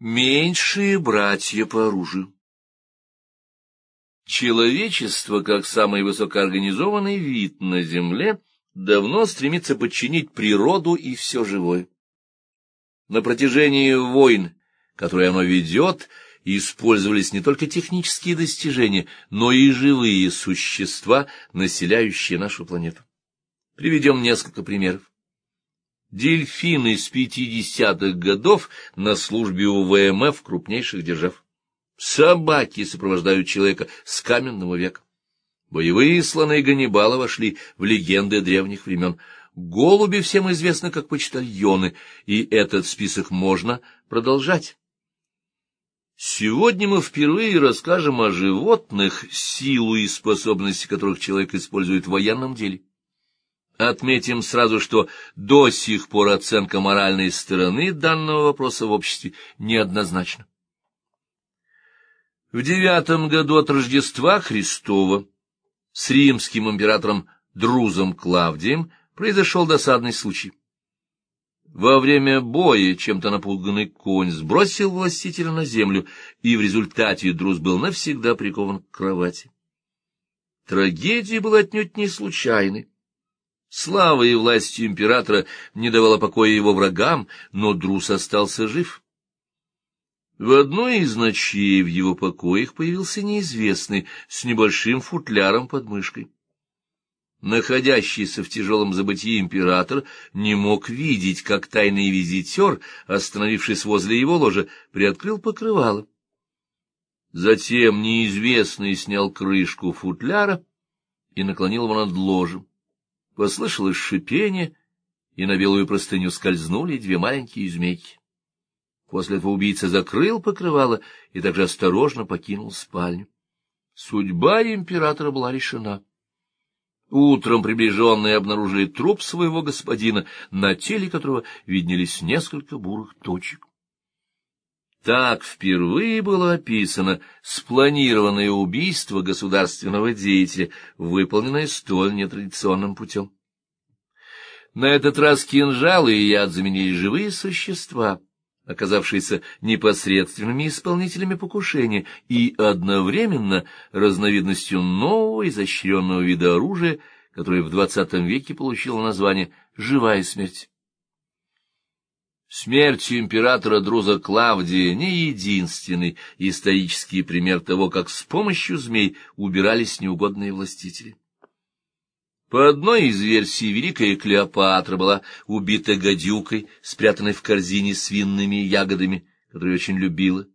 Меньшие братья по оружию. Человечество, как самый высокоорганизованный вид на Земле, давно стремится подчинить природу и все живое. На протяжении войн, которые оно ведет, использовались не только технические достижения, но и живые существа, населяющие нашу планету. Приведем несколько примеров. Дельфины с пятидесятых годов на службе у ВМФ крупнейших держав. Собаки сопровождают человека с каменного века. Боевые слоны Ганнибала вошли в легенды древних времен. Голуби всем известны как почтальоны, и этот список можно продолжать. Сегодня мы впервые расскажем о животных, силу и способности которых человек использует в военном деле. Отметим сразу, что до сих пор оценка моральной стороны данного вопроса в обществе неоднозначна. В девятом году от Рождества Христова с римским императором Друзом Клавдием произошел досадный случай. Во время боя чем-то напуганный конь сбросил властителя на землю, и в результате Друз был навсегда прикован к кровати. Трагедия была отнюдь не случайной. Слава и власть императора не давала покоя его врагам, но Друс остался жив. В одной из ночей в его покоях появился неизвестный с небольшим футляром под мышкой. Находящийся в тяжелом забытии император не мог видеть, как тайный визитер, остановившись возле его ложа, приоткрыл покрывало. Затем неизвестный снял крышку футляра и наклонил его над ложем. Послышалось шипение, и на белую простыню скользнули две маленькие змейки. После этого убийца закрыл покрывало и также осторожно покинул спальню. Судьба императора была решена. Утром приближенные обнаружили труп своего господина, на теле которого виднелись несколько бурых точек. Так впервые было описано спланированное убийство государственного деятеля, выполненное столь нетрадиционным путем. На этот раз кинжалы и яд заменили живые существа, оказавшиеся непосредственными исполнителями покушения и одновременно разновидностью нового изощренного вида оружия, которое в XX веке получило название «живая смерть». Смерть императора Друза Клавдия не единственный исторический пример того, как с помощью змей убирались неугодные властители. По одной из версий, великая Клеопатра была убита гадюкой, спрятанной в корзине с винными ягодами, которую очень любила.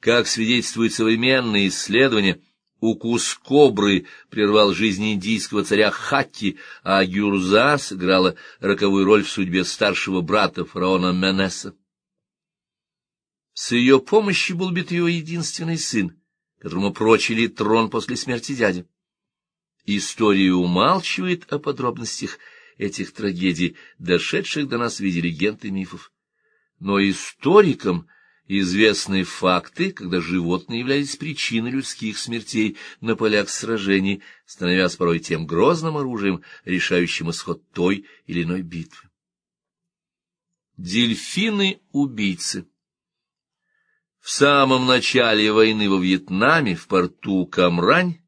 Как свидетельствуют современные исследования, Укус кобры прервал жизнь индийского царя Хатти, а Гюрза сыграла роковую роль в судьбе старшего брата фараона Менеса. С ее помощью был убит ее единственный сын, которому прочили трон после смерти дяди. История умалчивает о подробностях этих трагедий, дошедших до нас в виде легенд и мифов. Но историкам известны факты, когда животные являлись причиной людских смертей на полях сражений, становясь порой тем грозным оружием, решающим исход той или иной битвы. Дельфины-убийцы В самом начале войны во Вьетнаме, в порту Камрань,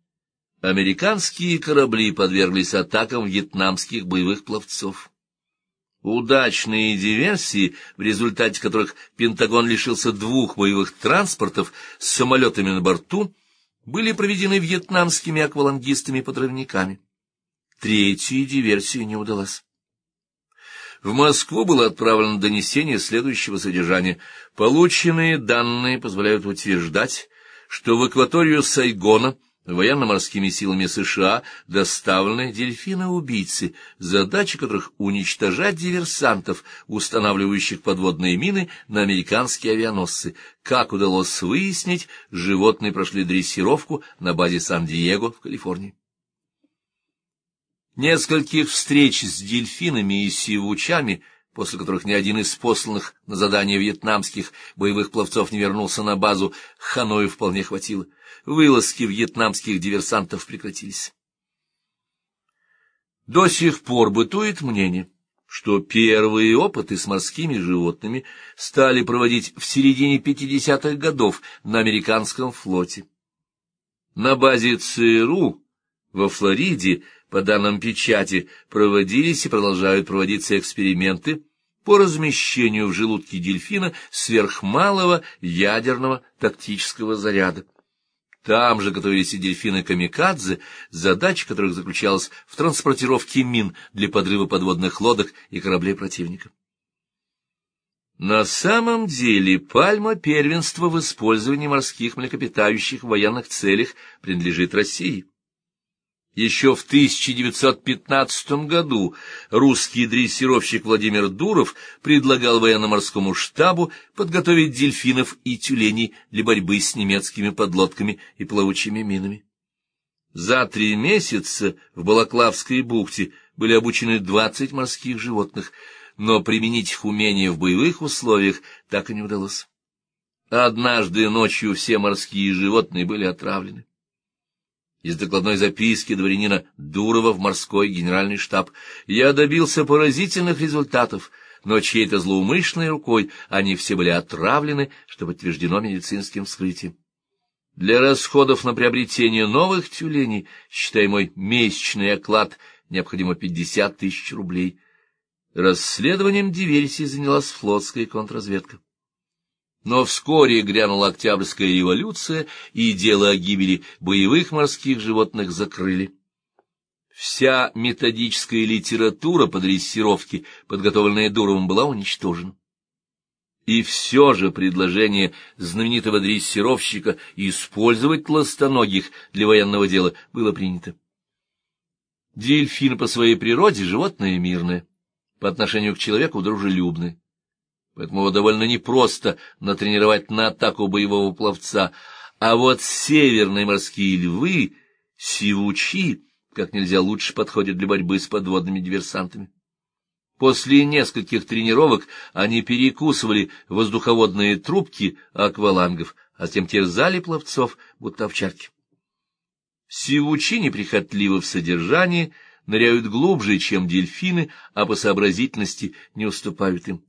американские корабли подверглись атакам вьетнамских боевых пловцов. Удачные диверсии, в результате которых Пентагон лишился двух боевых транспортов с самолетами на борту, были проведены вьетнамскими аквалангистами-подрывниками. Третья диверсия не удалась. В Москву было отправлено донесение следующего содержания. Полученные данные позволяют утверждать, что в акваторию Сайгона военно-морскими силами США доставлены дельфины-убийцы, задача которых уничтожать диверсантов, устанавливающих подводные мины на американские авианосцы. Как удалось выяснить, животные прошли дрессировку на базе Сан-Диего в Калифорнии. Нескольких встреч с дельфинами и сивучами – после которых ни один из посланных на задание вьетнамских боевых пловцов не вернулся на базу, Ханою вполне хватило. Вылазки вьетнамских диверсантов прекратились. До сих пор бытует мнение, что первые опыты с морскими животными стали проводить в середине 50-х годов на американском флоте. На базе ЦРУ во Флориде, по данным печати, проводились и продолжают проводиться эксперименты по размещению в желудке дельфина сверхмалого ядерного тактического заряда. Там же готовились и дельфины-камикадзе, задача которых заключалась в транспортировке мин для подрыва подводных лодок и кораблей противника. На самом деле пальма первенства в использовании морских млекопитающих в военных целях принадлежит России. Еще в 1915 году русский дрессировщик Владимир Дуров предлагал военно-морскому штабу подготовить дельфинов и тюленей для борьбы с немецкими подлодками и плавучими минами. За три месяца в Балаклавской бухте были обучены 20 морских животных, но применить их умения в боевых условиях так и не удалось. Однажды ночью все морские животные были отравлены из докладной записки дворянина Дурова в морской генеральный штаб. Я добился поразительных результатов, но чьей-то злоумышленной рукой они все были отравлены, что подтверждено медицинским вскрытием. Для расходов на приобретение новых тюленей, считай мой месячный оклад, необходимо пятьдесят тысяч рублей. Расследованием диверсии занялась флотская контрразведка. Но вскоре грянула Октябрьская революция, и дело о гибели боевых морских животных закрыли. Вся методическая литература по дрессировке, подготовленная Дуровым, была уничтожена. И все же предложение знаменитого дрессировщика использовать ластоногих для военного дела было принято. Дельфин по своей природе животное мирное, по отношению к человеку дружелюбное поэтому его довольно непросто натренировать на атаку боевого пловца, а вот северные морские львы, сивучи, как нельзя лучше подходят для борьбы с подводными диверсантами. После нескольких тренировок они перекусывали воздуховодные трубки аквалангов, а затем терзали пловцов, будто овчарки. Сивучи неприхотливы в содержании, ныряют глубже, чем дельфины, а по сообразительности не уступают им.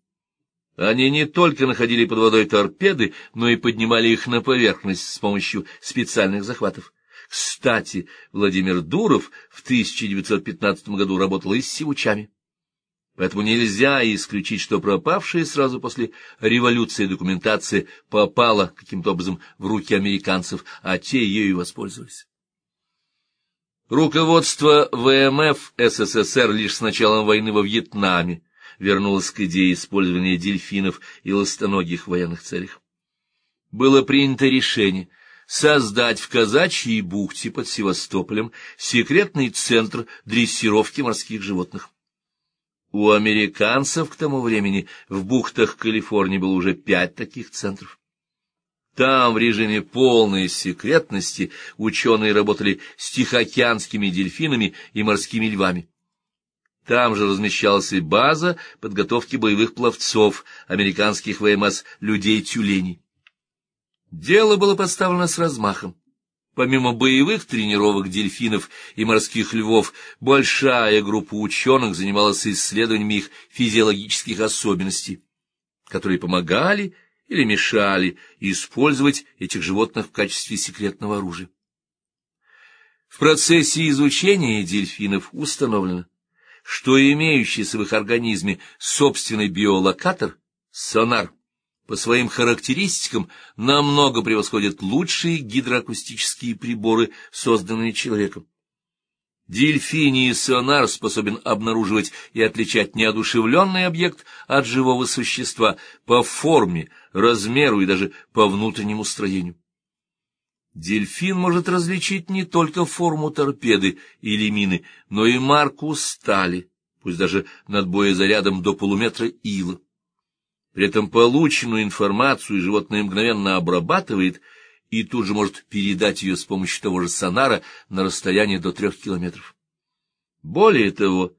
Они не только находили под водой торпеды, но и поднимали их на поверхность с помощью специальных захватов. Кстати, Владимир Дуров в 1915 году работал и с сивучами. Поэтому нельзя исключить, что пропавшая сразу после революции документация попала каким-то образом в руки американцев, а те ею воспользовались. Руководство ВМФ СССР лишь с началом войны во Вьетнаме вернулась к идее использования дельфинов и ластоногих в военных целях. Было принято решение создать в Казачьей бухте под Севастополем секретный центр дрессировки морских животных. У американцев к тому времени в бухтах Калифорнии было уже пять таких центров. Там в режиме полной секретности ученые работали с тихоокеанскими дельфинами и морскими львами. Там же размещалась и база подготовки боевых пловцов, американских ВМС «Людей-тюленей». Дело было поставлено с размахом. Помимо боевых тренировок дельфинов и морских львов, большая группа ученых занималась исследованиями их физиологических особенностей, которые помогали или мешали использовать этих животных в качестве секретного оружия. В процессе изучения дельфинов установлено, что имеющийся в их организме собственный биолокатор, сонар, по своим характеристикам намного превосходит лучшие гидроакустические приборы, созданные человеком. Дельфиний сонар способен обнаруживать и отличать неодушевленный объект от живого существа по форме, размеру и даже по внутреннему строению. Дельфин может различить не только форму торпеды или мины, но и марку стали, пусть даже над боезарядом до полуметра ила. При этом полученную информацию животное мгновенно обрабатывает и тут же может передать ее с помощью того же сонара на расстояние до трех километров. Более того,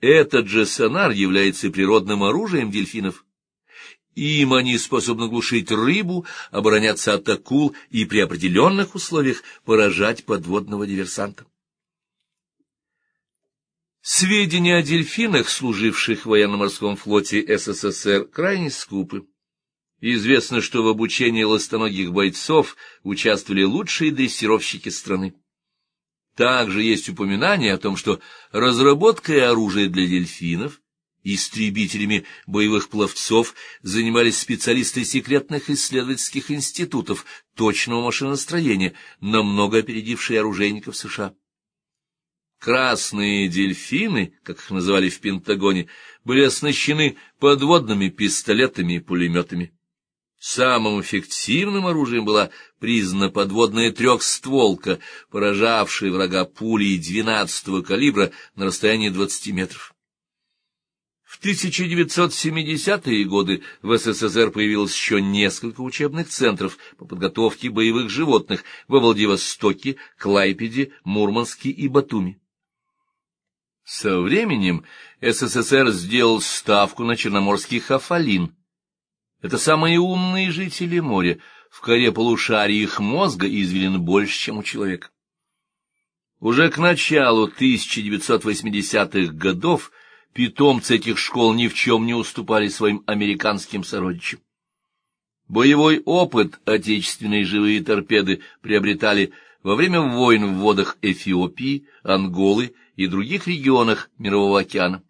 этот же сонар является природным оружием дельфинов. Им они способны глушить рыбу, обороняться от акул и при определенных условиях поражать подводного диверсанта. Сведения о дельфинах, служивших в военно-морском флоте СССР, крайне скупы. Известно, что в обучении ластоногих бойцов участвовали лучшие дрессировщики страны. Также есть упоминание о том, что разработкой оружия для дельфинов, истребителями боевых пловцов занимались специалисты секретных исследовательских институтов точного машиностроения, намного опередившие оружейников США. Красные дельфины, как их называли в Пентагоне, были оснащены подводными пистолетами и пулеметами. Самым эффективным оружием была признана подводная трехстволка, поражавшая врага пулей 12-го калибра на расстоянии 20 метров. В 1970-е годы в СССР появилось еще несколько учебных центров по подготовке боевых животных во Владивостоке, Клайпеде, Мурманске и Батуми. Со временем СССР сделал ставку на черноморских афалин. Это самые умные жители моря, в коре полушария их мозга извилин больше, чем у человека. Уже к началу 1980-х годов питомцы этих школ ни в чем не уступали своим американским сородичам. Боевой опыт отечественные живые торпеды приобретали во время войн в водах Эфиопии, Анголы и других регионах Мирового океана.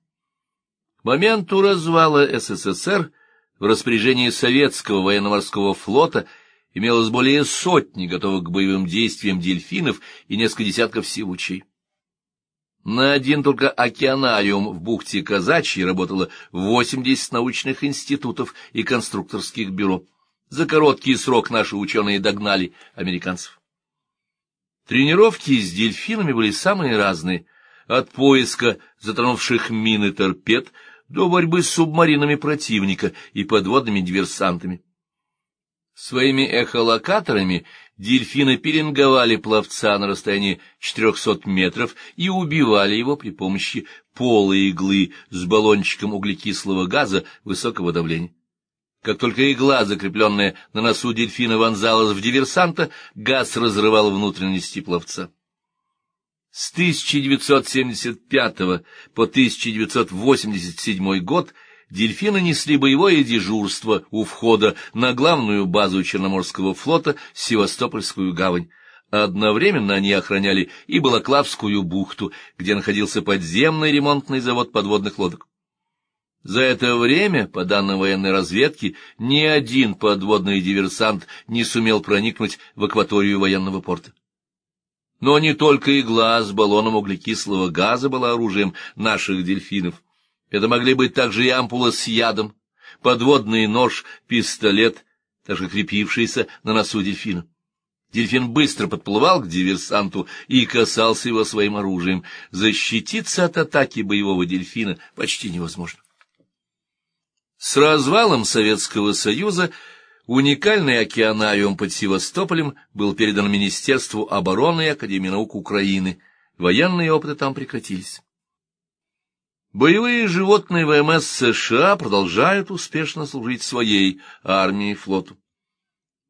К моменту развала СССР в распоряжении советского военно-морского флота имелось более сотни готовых к боевым действиям дельфинов и несколько десятков сивучей. На один только океанариум в бухте Казачьей работало 80 научных институтов и конструкторских бюро. За короткий срок наши ученые догнали американцев. Тренировки с дельфинами были самые разные, от поиска затонувших мины торпед до борьбы с субмаринами противника и подводными диверсантами. Своими эхолокаторами дельфины пеленговали пловца на расстоянии 400 метров и убивали его при помощи полой иглы с баллончиком углекислого газа высокого давления. Как только игла, закрепленная на носу дельфина, вонзалась в диверсанта, газ разрывал внутренности пловца. С 1975 по 1987 год дельфины несли боевое дежурство у входа на главную базу Черноморского флота Севастопольскую гавань. Одновременно они охраняли и Балаклавскую бухту, где находился подземный ремонтный завод подводных лодок. За это время, по данным военной разведки, ни один подводный диверсант не сумел проникнуть в акваторию военного порта. Но не только игла с баллоном углекислого газа была оружием наших дельфинов. Это могли быть также и ампула с ядом, подводный нож, пистолет, также крепившийся на носу дельфина. Дельфин быстро подплывал к диверсанту и касался его своим оружием. Защититься от атаки боевого дельфина почти невозможно. С развалом Советского Союза уникальный океанариум под Севастополем был передан Министерству обороны и Академии наук Украины. Военные опыты там прекратились. Боевые животные ВМС США продолжают успешно служить своей армии и флоту.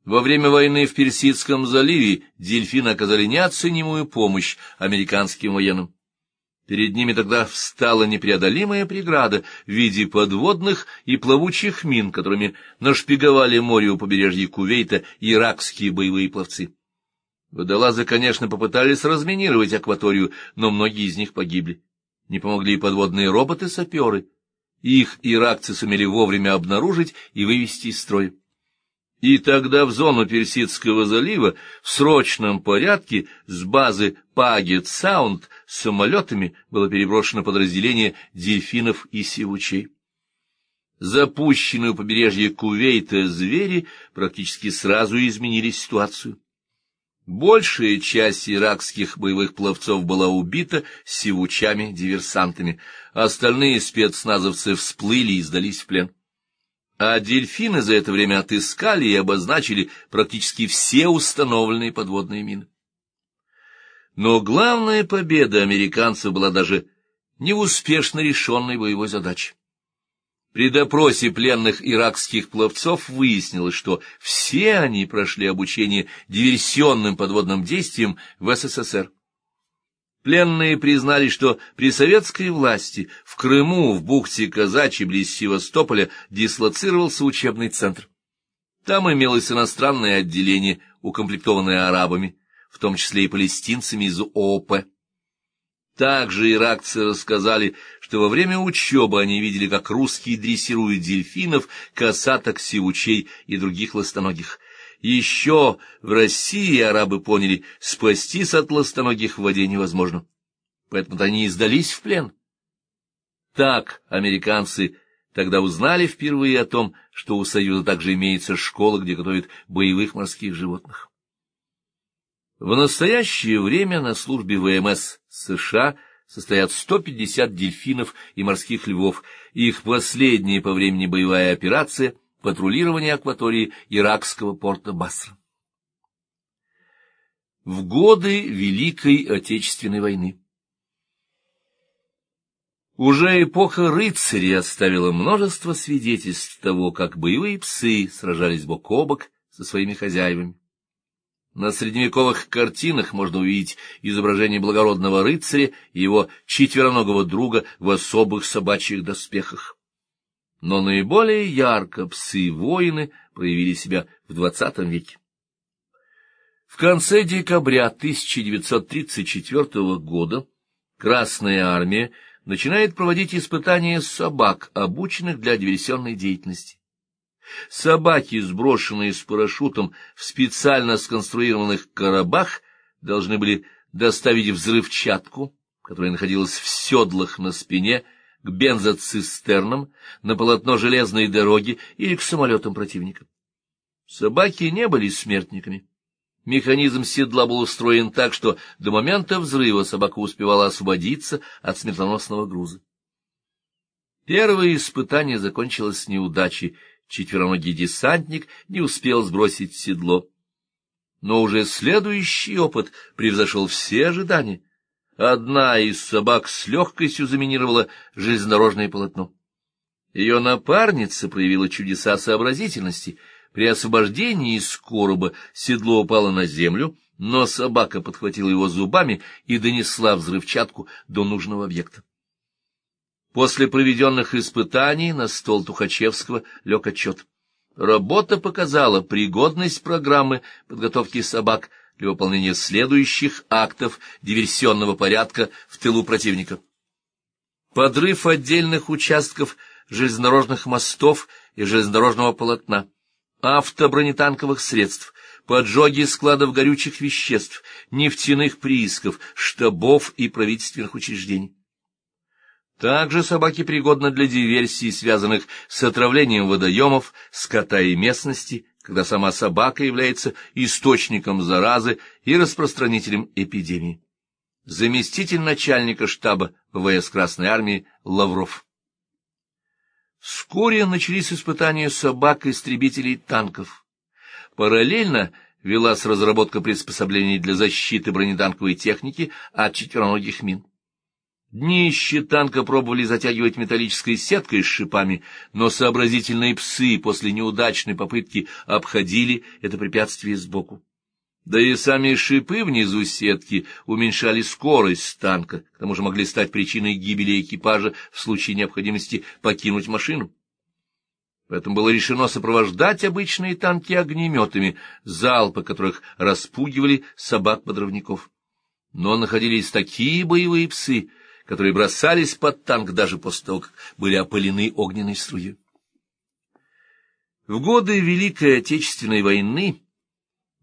Во время войны в Персидском заливе дельфины оказали неоценимую помощь американским военным. Перед ними тогда встала непреодолимая преграда в виде подводных и плавучих мин, которыми нашпиговали море у побережья Кувейта иракские боевые пловцы. Водолазы, конечно, попытались разминировать акваторию, но многие из них погибли. Не помогли и подводные роботы-саперы. Их иракцы сумели вовремя обнаружить и вывести из строя. И тогда в зону Персидского залива в срочном порядке с базы Пагет-Саунд с самолетами было переброшено подразделение дельфинов и сивучей. Запущенные у побережья Кувейта звери практически сразу изменили ситуацию. Большая часть иракских боевых пловцов была убита сивучами-диверсантами, остальные спецназовцы всплыли и сдались в плен а дельфины за это время отыскали и обозначили практически все установленные подводные мины. Но главная победа американцев была даже не в успешно решенной боевой задаче. При допросе пленных иракских пловцов выяснилось, что все они прошли обучение диверсионным подводным действиям в СССР. Пленные признали, что при советской власти в Крыму, в бухте Казачьей, близ Севастополя, дислоцировался учебный центр. Там имелось иностранное отделение, укомплектованное арабами, в том числе и палестинцами из ООП. Также иракцы рассказали, что во время учебы они видели, как русские дрессируют дельфинов, косаток, сивучей и других ластоногих. Еще в России арабы поняли, спастись от ластоногих в воде невозможно. Поэтому они и сдались в плен. Так американцы тогда узнали впервые о том, что у Союза также имеется школа, где готовят боевых морских животных. В настоящее время на службе ВМС США состоят 150 дельфинов и морских львов, их последняя по времени боевая операция — патрулирование акватории иракского порта Басра. В годы Великой Отечественной войны Уже эпоха рыцарей оставила множество свидетельств того, как боевые псы сражались бок о бок со своими хозяевами. На средневековых картинах можно увидеть изображение благородного рыцаря и его четвероногого друга в особых собачьих доспехах. Но наиболее ярко псы-воины проявили себя в XX веке. В конце декабря 1934 года Красная Армия начинает проводить испытания собак, обученных для диверсионной деятельности. Собаки, сброшенные с парашютом в специально сконструированных коробах, должны были доставить взрывчатку, которая находилась в седлах на спине, к бензоцистернам, на полотно железной дороги или к самолетам противника. Собаки не были смертниками. Механизм седла был устроен так, что до момента взрыва собака успевала освободиться от смертоносного груза. Первое испытание закончилось неудачей, четвероногий десантник не успел сбросить седло. Но уже следующий опыт превзошел все ожидания. Одна из собак с легкостью заминировала железнодорожное полотно. Ее напарница проявила чудеса сообразительности. При освобождении из короба седло упало на землю, но собака подхватила его зубами и донесла взрывчатку до нужного объекта. После проведенных испытаний на стол Тухачевского лег отчет. Работа показала пригодность программы подготовки собак для выполнения следующих актов диверсионного порядка в тылу противника. Подрыв отдельных участков железнодорожных мостов и железнодорожного полотна, автобронетанковых средств, поджоги складов горючих веществ, нефтяных приисков, штабов и правительственных учреждений. Также собаки пригодны для диверсий, связанных с отравлением водоемов, скота и местности, когда сама собака является источником заразы и распространителем эпидемии. Заместитель начальника штаба ВВС Красной Армии Лавров. Вскоре начались испытания собак-истребителей танков. Параллельно велась разработка приспособлений для защиты бронетанковой техники от четвероногих мин. Днище танка пробовали затягивать металлической сеткой с шипами, но сообразительные псы после неудачной попытки обходили это препятствие сбоку. Да и сами шипы внизу сетки уменьшали скорость танка, к тому же могли стать причиной гибели экипажа в случае необходимости покинуть машину. Поэтому было решено сопровождать обычные танки огнеметами, залпы которых распугивали собак-подрывников. Но находились такие боевые псы — которые бросались под танк даже после того, как были опылены огненной струей. В годы Великой Отечественной войны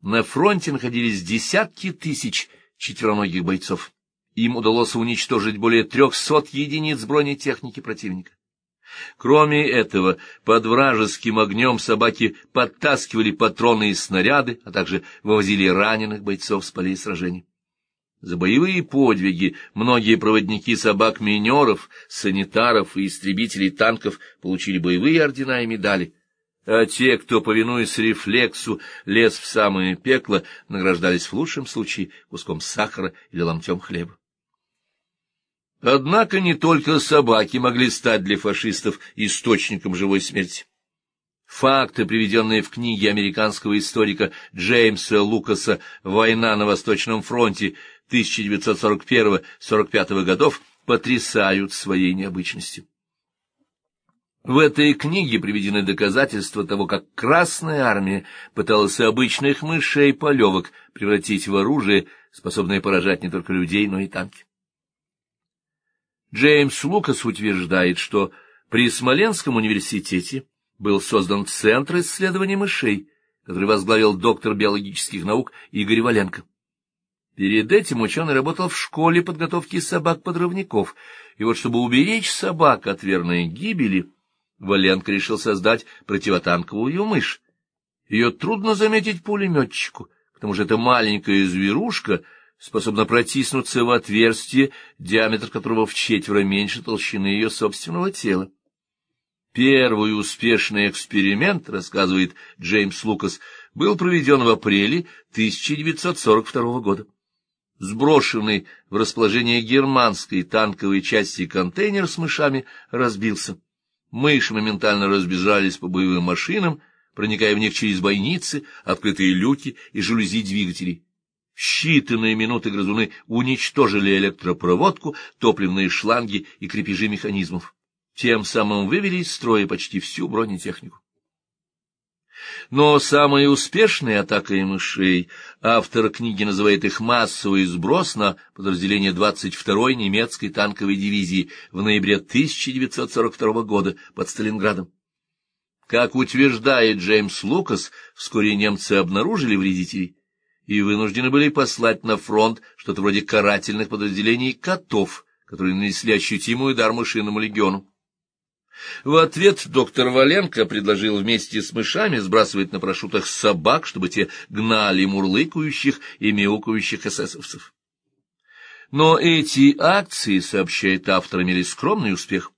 на фронте находились десятки тысяч четвероногих бойцов. Им удалось уничтожить более трехсот единиц бронетехники противника. Кроме этого, под вражеским огнем собаки подтаскивали патроны и снаряды, а также вывозили раненых бойцов с полей сражений. За боевые подвиги многие проводники собак-минеров, санитаров и истребителей танков получили боевые ордена и медали, а те, кто, повинуясь рефлексу, лез в самое пекло, награждались в лучшем случае куском сахара или ломтем хлеба. Однако не только собаки могли стать для фашистов источником живой смерти. Факты, приведенные в книге американского историка Джеймса Лукаса «Война на Восточном фронте» 1941-45 годов потрясают своей необычностью. В этой книге приведены доказательства того, как Красная Армия пыталась обычных мышей полевок превратить в оружие, способное поражать не только людей, но и танки. Джеймс Лукас утверждает, что при Смоленском университете был создан Центр исследований мышей, который возглавил доктор биологических наук Игорь Валенко. Перед этим ученый работал в школе подготовки собак-подрывников, и вот чтобы уберечь собак от верной гибели, Валенко решил создать противотанковую мышь. Ее трудно заметить пулеметчику, потому что эта маленькая зверушка способна протиснуться в отверстие, диаметр которого в четверо меньше толщины ее собственного тела. Первый успешный эксперимент, рассказывает Джеймс Лукас, был проведен в апреле 1942 года. Сброшенный в расположение германской танковой части контейнер с мышами разбился. Мыши моментально разбежались по боевым машинам, проникая в них через бойницы, открытые люки и жалюзи двигателей. В считанные минуты грызуны уничтожили электропроводку, топливные шланги и крепежи механизмов. Тем самым вывели из строя почти всю бронетехнику. Но самой успешной атакой мышей автор книги называет их массовый сброс на подразделение 22-й немецкой танковой дивизии в ноябре 1942 года под Сталинградом. Как утверждает Джеймс Лукас, вскоре немцы обнаружили вредителей и вынуждены были послать на фронт что-то вроде карательных подразделений котов, которые нанесли ощутимый удар мышиному легиону. В ответ доктор Валенко предложил вместе с мышами сбрасывать на парашютах собак, чтобы те гнали мурлыкающих и мяукающих эсэсовцев. Но эти акции, сообщает автор, имели скромный успех.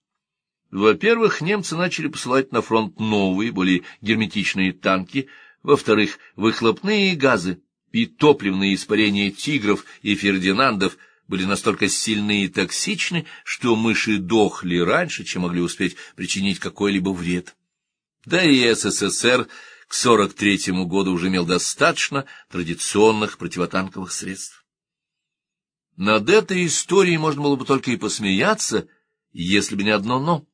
Во-первых, немцы начали посылать на фронт новые, более герметичные танки, во-вторых, выхлопные газы и топливные испарения «Тигров» и «Фердинандов» были настолько сильны и токсичны, что мыши дохли раньше, чем могли успеть причинить какой-либо вред. Да и СССР к 43-му году уже имел достаточно традиционных противотанковых средств. Над этой историей можно было бы только и посмеяться, если бы не одно «но».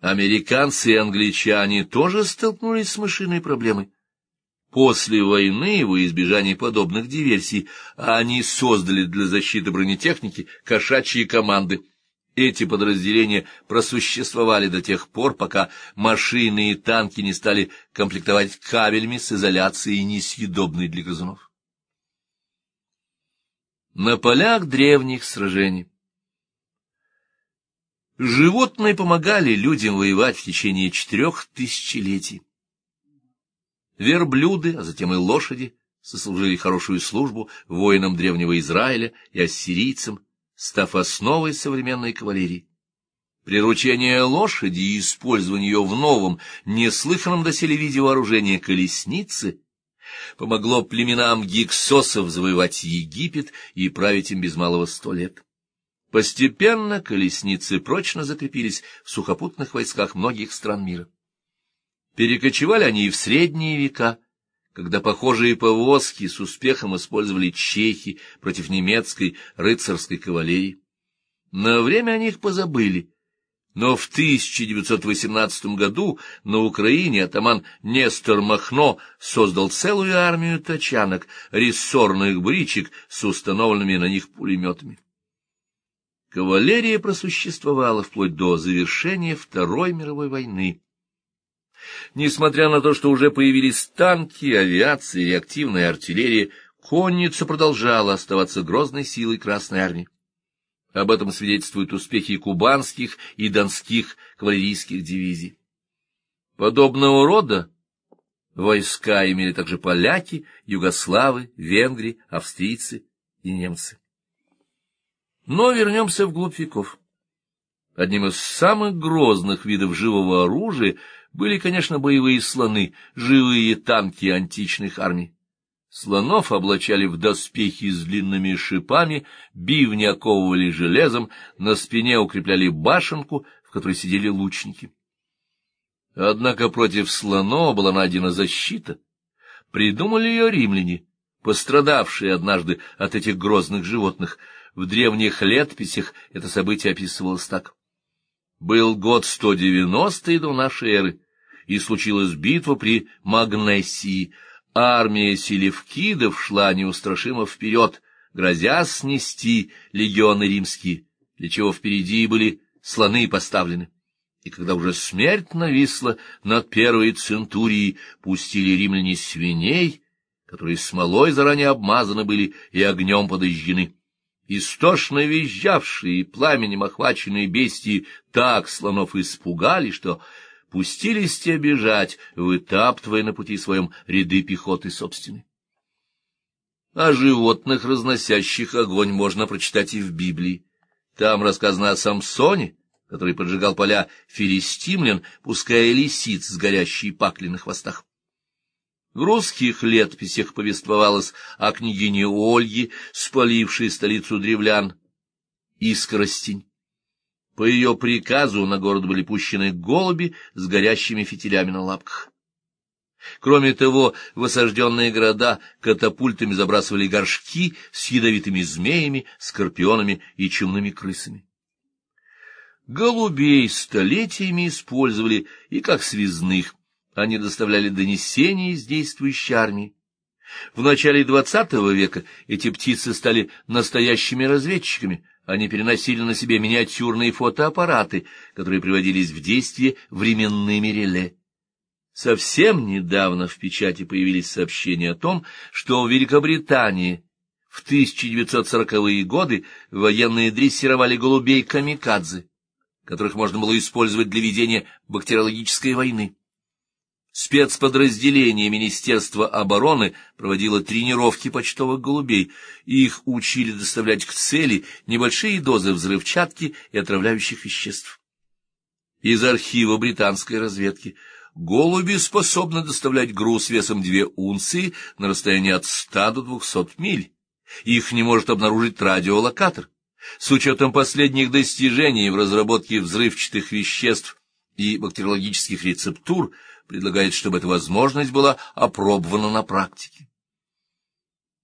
Американцы и англичане тоже столкнулись с мышиной проблемой. После войны, во избежание подобных диверсий, они создали для защиты бронетехники кошачьи команды. Эти подразделения просуществовали до тех пор, пока машины и танки не стали комплектовать кабелями с изоляцией несъедобной для грызунов. На полях древних сражений Животные помогали людям воевать в течение четырех тысячелетий. Верблюды, а затем и лошади сослужили хорошую службу воинам древнего Израиля и ассирийцам, став основой современной кавалерии. Приручение лошади и использование ее в новом, неслыханном доселе виде вооружения колесницы помогло племенам гиксосов завоевать Египет и править им без малого сто лет. Постепенно колесницы прочно закрепились в сухопутных войсках многих стран мира. Перекочевали они и в средние века, когда похожие повозки с успехом использовали чехи против немецкой рыцарской кавалерии. На время о них позабыли, но в 1918 году на Украине атаман Нестор Махно создал целую армию тачанок, рессорных бричек с установленными на них пулеметами. Кавалерия просуществовала вплоть до завершения Второй мировой войны. Несмотря на то, что уже появились танки, авиация реактивная артиллерия, конница продолжала оставаться грозной силой Красной Армии. Об этом свидетельствуют успехи кубанских и донских кавалерийских дивизий. Подобного рода войска имели также поляки, югославы, венгры, австрийцы и немцы. Но вернемся вглубь веков. Одним из самых грозных видов живого оружия были, конечно, боевые слоны, живые танки античных армий. Слонов облачали в доспехи с длинными шипами, бивни оковывали железом, на спине укрепляли башенку, в которой сидели лучники. Однако против слонов была найдена защита. Придумали ее римляне, пострадавшие однажды от этих грозных животных. В древних летописях это событие описывалось так. Был год 190 до нашей эры, и случилась битва при Магнесии. Армия селевкидов шла неустрашимо вперед, грозя снести легионы римские, для чего впереди были слоны поставлены. И когда уже смерть нависла над первой центурией, пустили римляне свиней, которые смолой заранее обмазаны были и огнем подожжены. Истошно визжавшие и пламенем охваченные бестии так слонов испугали, что пустились те бежать, вытаптывая на пути своем ряды пехоты собственной. О животных, разносящих огонь, можно прочитать и в Библии. Там рассказано о Самсоне, который поджигал поля филистимлян, пуская лисиц с горящей пакли на хвостах. В русских летописях повествовалось о княгине Ольге, спалившей столицу древлян, Искоростень. По ее приказу на город были пущены голуби с горящими фитилями на лапках. Кроме того, в осажденные города катапультами забрасывали горшки с ядовитыми змеями, скорпионами и чумными крысами. Голубей столетиями использовали и как связных, они доставляли донесения из действующей армии. В начале XX века эти птицы стали настоящими разведчиками, они переносили на себе миниатюрные фотоаппараты, которые приводились в действие временными реле. Совсем недавно в печати появились сообщения о том, что в Великобритании в 1940-е годы военные дрессировали голубей камикадзе, которых можно было использовать для ведения бактериологической войны. Спецподразделение Министерства обороны проводило тренировки почтовых голубей, их учили доставлять к цели небольшие дозы взрывчатки и отравляющих веществ. Из архива британской разведки – Голуби способны доставлять груз весом две унции на расстоянии от ста до двухсот миль. Их не может обнаружить радиолокатор. С учетом последних достижений в разработке взрывчатых веществ и бактериологических рецептур, предлагает, чтобы эта возможность была опробована на практике.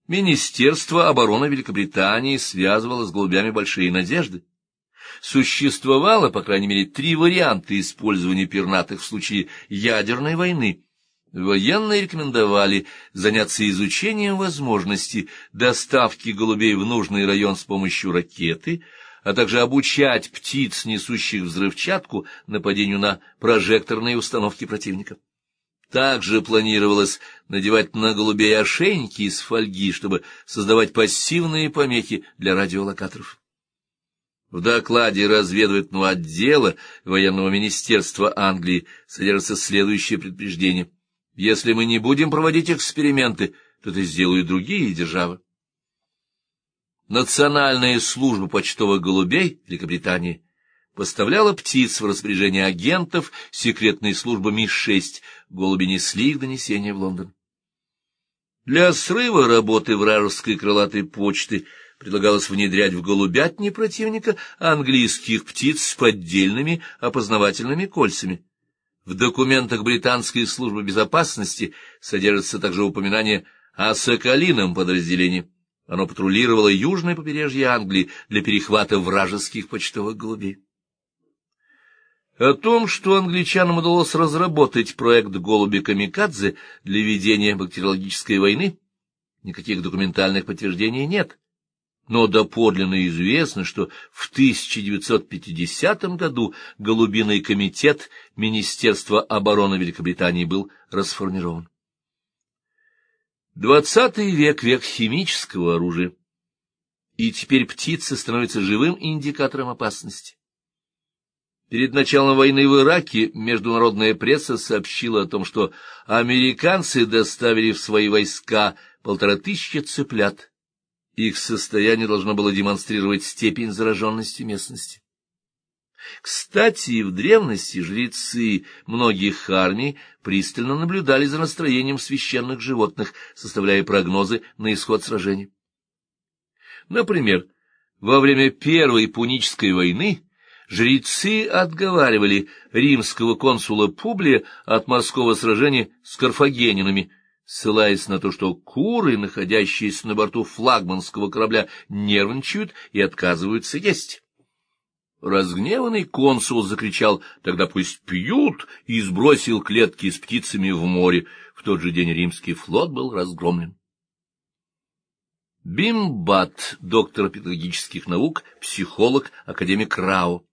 Министерство обороны Великобритании связывало с голубями большие надежды. Существовало, по крайней мере, три варианта использования пернатых в случае ядерной войны. Военные рекомендовали заняться изучением возможности доставки голубей в нужный район с помощью ракеты, а также обучать птиц, несущих взрывчатку, нападению на прожекторные установки противника. Также планировалось надевать на голубей ошейники из фольги, чтобы создавать пассивные помехи для радиолокаторов. В докладе разведывательного отдела военного министерства Англии содержится следующее предупреждение. Если мы не будем проводить эксперименты, то это сделают другие державы. Национальная служба почтовых голубей Великобритании поставляла птиц в распоряжение агентов секретной службы МИ-6, голуби несли их донесения в Лондон. Для срыва работы вражеской крылатой почты – предлагалось внедрять в голубятни противника английских птиц с поддельными опознавательными кольцами. В документах британской службы безопасности содержится также упоминание о соколином подразделении. Оно патрулировало южное побережье Англии для перехвата вражеских почтовых голубей. О том, что англичанам удалось разработать проект голуби-камикадзе для ведения бактериологической войны, никаких документальных подтверждений нет но доподлинно известно, что в 1950 году Голубиный комитет Министерства обороны Великобритании был расформирован. Двадцатый век — век химического оружия, и теперь птица становится живым индикатором опасности. Перед началом войны в Ираке международная пресса сообщила о том, что американцы доставили в свои войска полтора тысячи цыплят, их состояние должно было демонстрировать степень зараженности местности. Кстати, в древности жрецы многих армий пристально наблюдали за настроением священных животных, составляя прогнозы на исход сражений. Например, во время Первой Пунической войны жрецы отговаривали римского консула Публия от морского сражения с карфагенинами, ссылаясь на то, что куры, находящиеся на борту флагманского корабля, нервничают и отказываются есть. Разгневанный консул закричал «Тогда пусть пьют!» и сбросил клетки с птицами в море. В тот же день римский флот был разгромлен. Бимбат, доктор педагогических наук, психолог, академик Рау.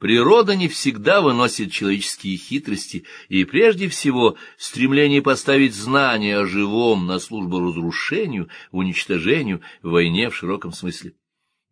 Природа не всегда выносит человеческие хитрости, и прежде всего стремление поставить знания о живом на службу разрушению, уничтожению, войне в широком смысле.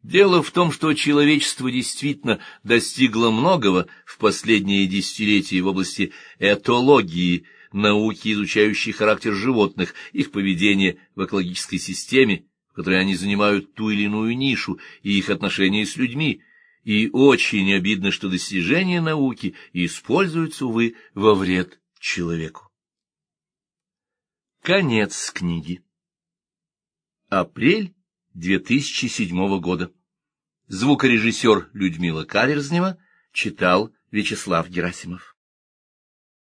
Дело в том, что человечество действительно достигло многого в последние десятилетия в области этологии, науки, изучающей характер животных, их поведение в экологической системе, в которой они занимают ту или иную нишу, и их отношения с людьми, и очень обидно, что достижения науки используются, увы, во вред человеку. Конец книги. Апрель 2007 года. Звукорежиссер Людмила Каверзнева читал Вячеслав Герасимов.